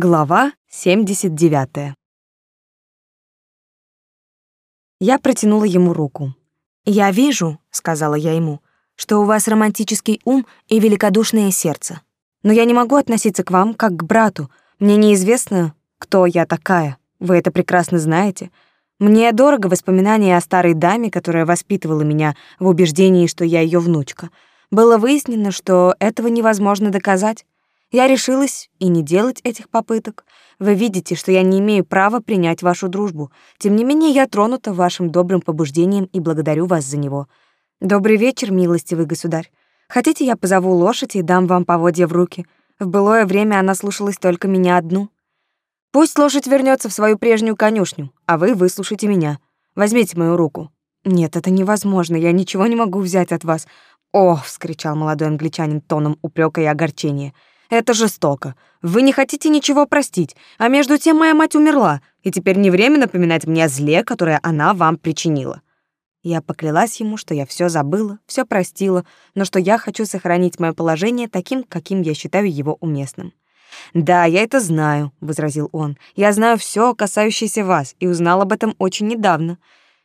Глава 79. Я протянула ему руку. «Я вижу», — сказала я ему, «что у вас романтический ум и великодушное сердце. Но я не могу относиться к вам как к брату. Мне неизвестно, кто я такая. Вы это прекрасно знаете. Мне дорого воспоминания о старой даме, которая воспитывала меня в убеждении, что я ее внучка. Было выяснено, что этого невозможно доказать. Я решилась и не делать этих попыток. Вы видите, что я не имею права принять вашу дружбу. Тем не менее, я тронута вашим добрым побуждением и благодарю вас за него. Добрый вечер, милостивый государь. Хотите, я позову лошадь и дам вам поводья в руки? В былое время она слушалась только меня одну. Пусть лошадь вернется в свою прежнюю конюшню, а вы выслушайте меня. Возьмите мою руку. Нет, это невозможно. Я ничего не могу взять от вас. О, вскричал молодой англичанин тоном упрека и огорчения. Это жестоко. Вы не хотите ничего простить, а между тем моя мать умерла, и теперь не время напоминать мне о зле, которое она вам причинила. Я поклялась ему, что я все забыла, все простила, но что я хочу сохранить мое положение таким, каким я считаю его уместным. «Да, я это знаю», — возразил он. «Я знаю все, касающееся вас, и узнал об этом очень недавно.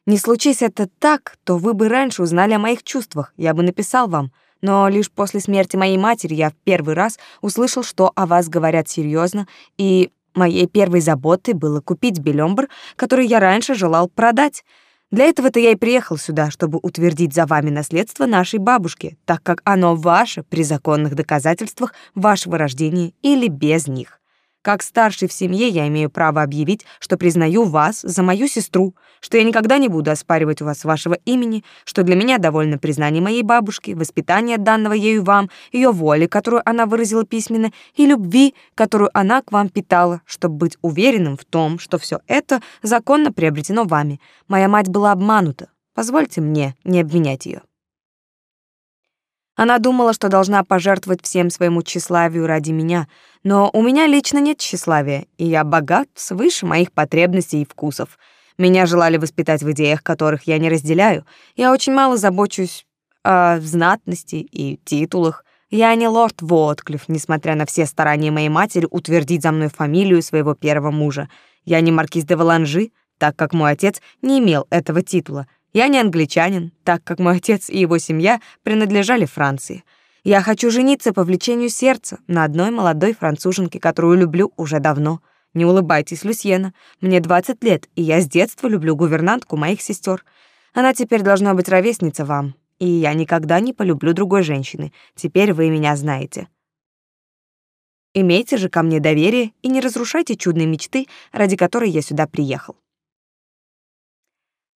Не случись это так, то вы бы раньше узнали о моих чувствах, я бы написал вам но лишь после смерти моей матери я в первый раз услышал, что о вас говорят серьезно, и моей первой заботой было купить белёмбр, который я раньше желал продать. Для этого-то я и приехал сюда, чтобы утвердить за вами наследство нашей бабушки, так как оно ваше при законных доказательствах вашего рождения или без них. Как старший в семье я имею право объявить, что признаю вас за мою сестру, что я никогда не буду оспаривать у вас вашего имени, что для меня довольно признание моей бабушки, воспитание данного ею вам, ее воли, которую она выразила письменно, и любви, которую она к вам питала, чтобы быть уверенным в том, что все это законно приобретено вами. Моя мать была обманута. Позвольте мне не обвинять ее. Она думала, что должна пожертвовать всем своему тщеславию ради меня, но у меня лично нет тщеславия, и я богат свыше моих потребностей и вкусов. Меня желали воспитать в идеях, которых я не разделяю. Я очень мало забочусь о знатности и титулах. Я не лорд Вотклифф, несмотря на все старания моей матери утвердить за мной фамилию своего первого мужа. Я не маркиз де Валанжи, так как мой отец не имел этого титула, я не англичанин, так как мой отец и его семья принадлежали Франции. Я хочу жениться по влечению сердца на одной молодой француженке, которую люблю уже давно. Не улыбайтесь, Люсьена. Мне 20 лет, и я с детства люблю гувернантку моих сестер. Она теперь должна быть ровесница вам, и я никогда не полюблю другой женщины. Теперь вы меня знаете. Имейте же ко мне доверие и не разрушайте чудные мечты, ради которой я сюда приехал.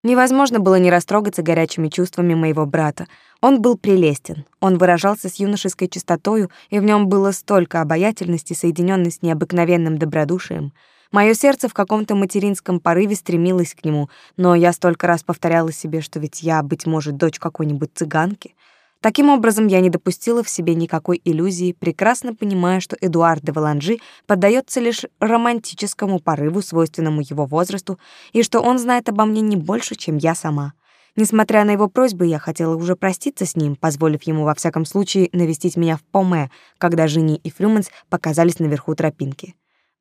Невозможно было не растрогаться горячими чувствами моего брата. Он был прелестен, он выражался с юношеской чистотою, и в нем было столько обаятельности, соединенной с необыкновенным добродушием. Мое сердце в каком-то материнском порыве стремилось к нему, но я столько раз повторяла себе, что ведь я, быть может, дочь какой-нибудь цыганки — Таким образом, я не допустила в себе никакой иллюзии, прекрасно понимая, что Эдуард де Валанжи поддается лишь романтическому порыву, свойственному его возрасту, и что он знает обо мне не больше, чем я сама. Несмотря на его просьбы, я хотела уже проститься с ним, позволив ему во всяком случае навестить меня в Поме, когда Жени и Фрюманс показались наверху тропинки.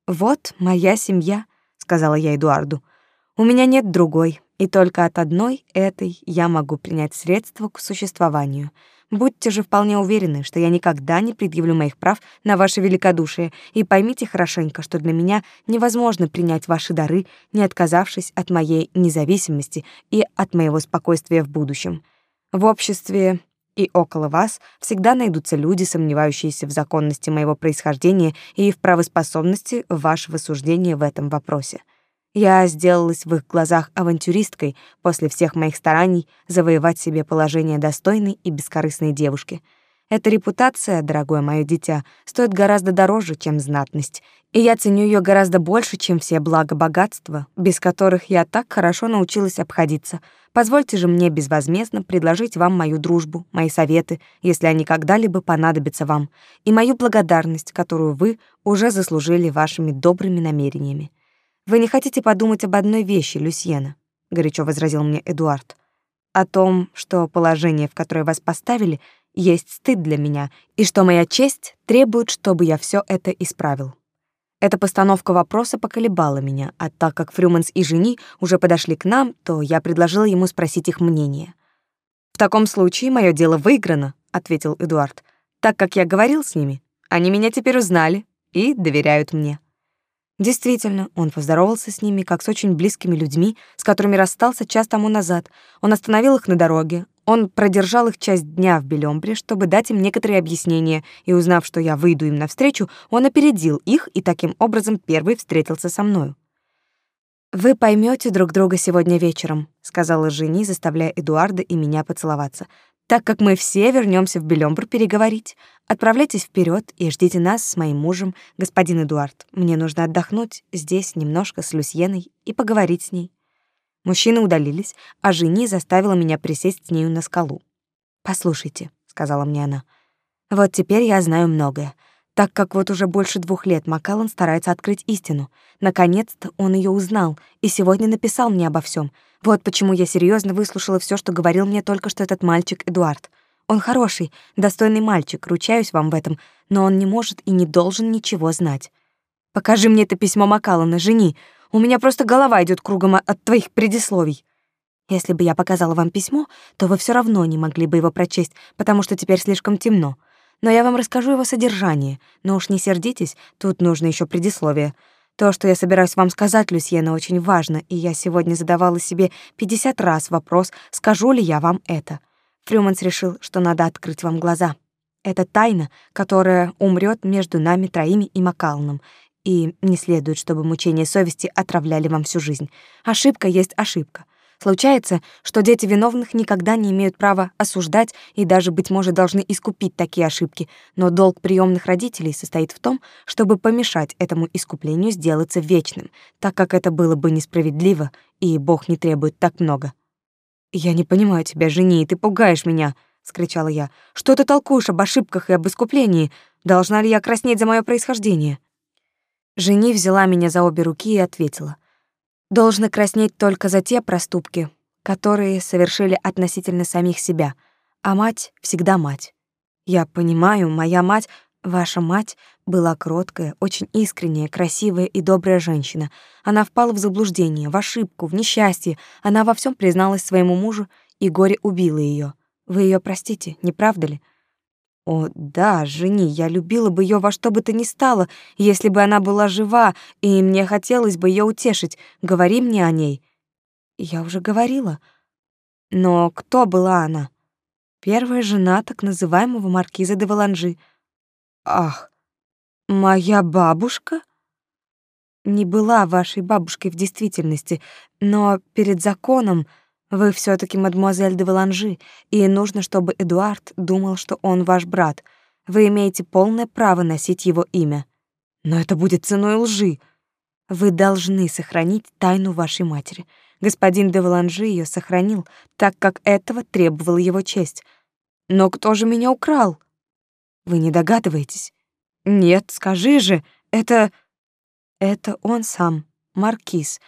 «Вот моя семья», — сказала я Эдуарду. «У меня нет другой, и только от одной этой я могу принять средства к существованию. Будьте же вполне уверены, что я никогда не предъявлю моих прав на ваше великодушие, и поймите хорошенько, что для меня невозможно принять ваши дары, не отказавшись от моей независимости и от моего спокойствия в будущем. В обществе и около вас всегда найдутся люди, сомневающиеся в законности моего происхождения и в правоспособности вашего суждения в этом вопросе. Я сделалась в их глазах авантюристкой после всех моих стараний завоевать себе положение достойной и бескорыстной девушки. Эта репутация, дорогое мое дитя, стоит гораздо дороже, чем знатность, и я ценю ее гораздо больше, чем все блага богатства, без которых я так хорошо научилась обходиться. Позвольте же мне безвозмездно предложить вам мою дружбу, мои советы, если они когда-либо понадобятся вам, и мою благодарность, которую вы уже заслужили вашими добрыми намерениями. Вы не хотите подумать об одной вещи, Люсьена, горячо возразил мне Эдуард. О том, что положение, в которое вас поставили, есть стыд для меня, и что моя честь требует, чтобы я все это исправил. Эта постановка вопроса поколебала меня, а так как Фрюманс и жени уже подошли к нам, то я предложила ему спросить их мнение. «В таком случае мое дело выиграно», — ответил Эдуард. «Так как я говорил с ними, они меня теперь узнали и доверяют мне». Действительно, он поздоровался с ними, как с очень близкими людьми, с которыми расстался час тому назад. Он остановил их на дороге, он продержал их часть дня в Белёмбре, чтобы дать им некоторые объяснения, и узнав, что я выйду им навстречу, он опередил их и таким образом первый встретился со мною. «Вы поймете друг друга сегодня вечером», — сказала Жени, заставляя Эдуарда и меня поцеловаться. «Так как мы все вернемся в Белёмбр переговорить, отправляйтесь вперед и ждите нас с моим мужем, господин Эдуард. Мне нужно отдохнуть здесь немножко с Люсьеной и поговорить с ней». Мужчины удалились, а жени заставила меня присесть с нею на скалу. «Послушайте», — сказала мне она, — «вот теперь я знаю многое. Так как вот уже больше двух лет Макаллан старается открыть истину. Наконец-то он ее узнал и сегодня написал мне обо всем. Вот почему я серьезно выслушала все, что говорил мне только что этот мальчик Эдуард. Он хороший, достойный мальчик, ручаюсь вам в этом, но он не может и не должен ничего знать. Покажи мне это письмо Макаллана, жени. У меня просто голова идет кругом от твоих предисловий. Если бы я показала вам письмо, то вы все равно не могли бы его прочесть, потому что теперь слишком темно. Но я вам расскажу его содержание. Но уж не сердитесь, тут нужно еще предисловие. То, что я собираюсь вам сказать, Люсьена, очень важно, и я сегодня задавала себе 50 раз вопрос, скажу ли я вам это. Фрюманс решил, что надо открыть вам глаза. Это тайна, которая умрет между нами троими и Макалном, и не следует, чтобы мучения совести отравляли вам всю жизнь. Ошибка есть ошибка. Случается, что дети виновных никогда не имеют права осуждать и даже, быть может, должны искупить такие ошибки, но долг приемных родителей состоит в том, чтобы помешать этому искуплению сделаться вечным, так как это было бы несправедливо, и Бог не требует так много. «Я не понимаю тебя, жени, ты пугаешь меня», — скричала я. «Что ты толкуешь об ошибках и об искуплении? Должна ли я краснеть за мое происхождение?» Жени взяла меня за обе руки и ответила. «Должны краснеть только за те проступки, которые совершили относительно самих себя, а мать всегда мать. Я понимаю, моя мать, ваша мать, была кроткая, очень искренняя, красивая и добрая женщина. Она впала в заблуждение, в ошибку, в несчастье. Она во всем призналась своему мужу, и горе убило ее. Вы ее простите, не правда ли?» О, да, жени, я любила бы ее во что бы то ни стало, если бы она была жива, и мне хотелось бы ее утешить. Говори мне о ней. Я уже говорила. Но кто была она? Первая жена так называемого маркиза де Валанжи. Ах, моя бабушка? Не была вашей бабушкой в действительности, но перед законом вы все таки мадемуазель де Валанжи, и нужно, чтобы Эдуард думал, что он ваш брат. Вы имеете полное право носить его имя. Но это будет ценой лжи. Вы должны сохранить тайну вашей матери. Господин де Валанжи ее сохранил, так как этого требовала его честь. Но кто же меня украл? Вы не догадываетесь? Нет, скажи же, это... Это он сам, маркиз,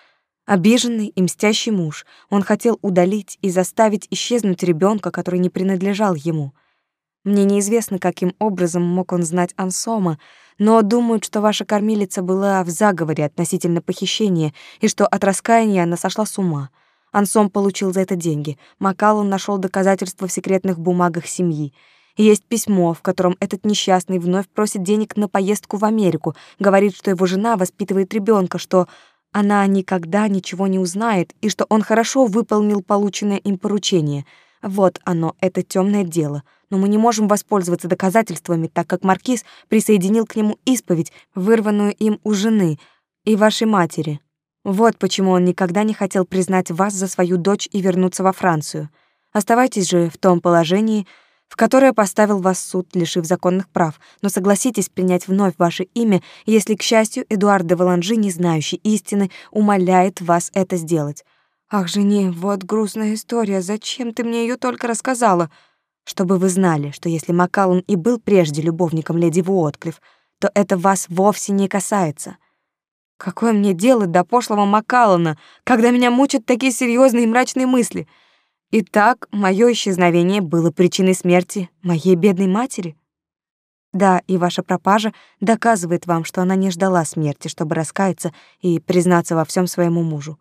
Обиженный и мстящий муж, он хотел удалить и заставить исчезнуть ребенка, который не принадлежал ему. Мне неизвестно, каким образом мог он знать Ансома, но думают, что ваша кормилица была в заговоре относительно похищения и что от раскаяния она сошла с ума. Ансом получил за это деньги. Макалон нашел доказательства в секретных бумагах семьи. Есть письмо, в котором этот несчастный вновь просит денег на поездку в Америку, говорит, что его жена воспитывает ребенка, что она никогда ничего не узнает и что он хорошо выполнил полученное им поручение. Вот оно, это темное дело. Но мы не можем воспользоваться доказательствами, так как маркиз присоединил к нему исповедь, вырванную им у жены и вашей матери. Вот почему он никогда не хотел признать вас за свою дочь и вернуться во Францию. Оставайтесь же в том положении, в которое поставил вас суд, лишив законных прав, но согласитесь принять вновь ваше имя, если, к счастью, Эдуард де Валанжи, не знающий истины, умоляет вас это сделать. Ах, жени, вот грустная история, зачем ты мне ее только рассказала? Чтобы вы знали, что если Макаллан и был прежде любовником леди Вуотклифф, то это вас вовсе не касается. Какое мне дело до пошлого Макаллана, когда меня мучат такие серьезные и мрачные мысли — Итак, мое исчезновение было причиной смерти моей бедной матери. Да, и ваша пропажа доказывает вам, что она не ждала смерти, чтобы раскаяться и признаться во всем своему мужу.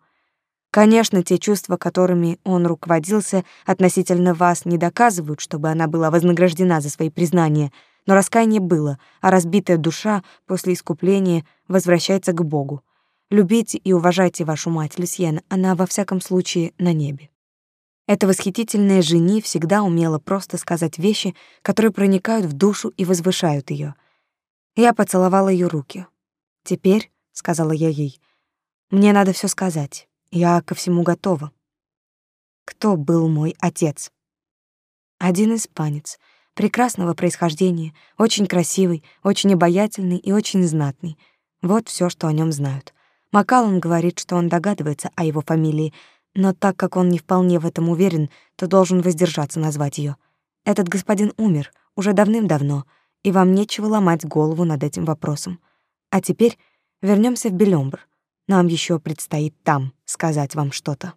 Конечно, те чувства, которыми он руководился относительно вас, не доказывают, чтобы она была вознаграждена за свои признания, но раскаяние было, а разбитая душа после искупления возвращается к Богу. Любите и уважайте вашу мать, Люсьен, она во всяком случае на небе. Эта восхитительная жени всегда умела просто сказать вещи, которые проникают в душу и возвышают ее. Я поцеловала ее руки. «Теперь», — сказала я ей, — «мне надо все сказать. Я ко всему готова». Кто был мой отец? Один испанец, прекрасного происхождения, очень красивый, очень обаятельный и очень знатный. Вот все, что о нем знают. Макаллан говорит, что он догадывается о его фамилии, но так как он не вполне в этом уверен, то должен воздержаться назвать ее. Этот господин умер уже давным-давно, и вам нечего ломать голову над этим вопросом. А теперь вернемся в Белёмбр. Нам еще предстоит там сказать вам что-то.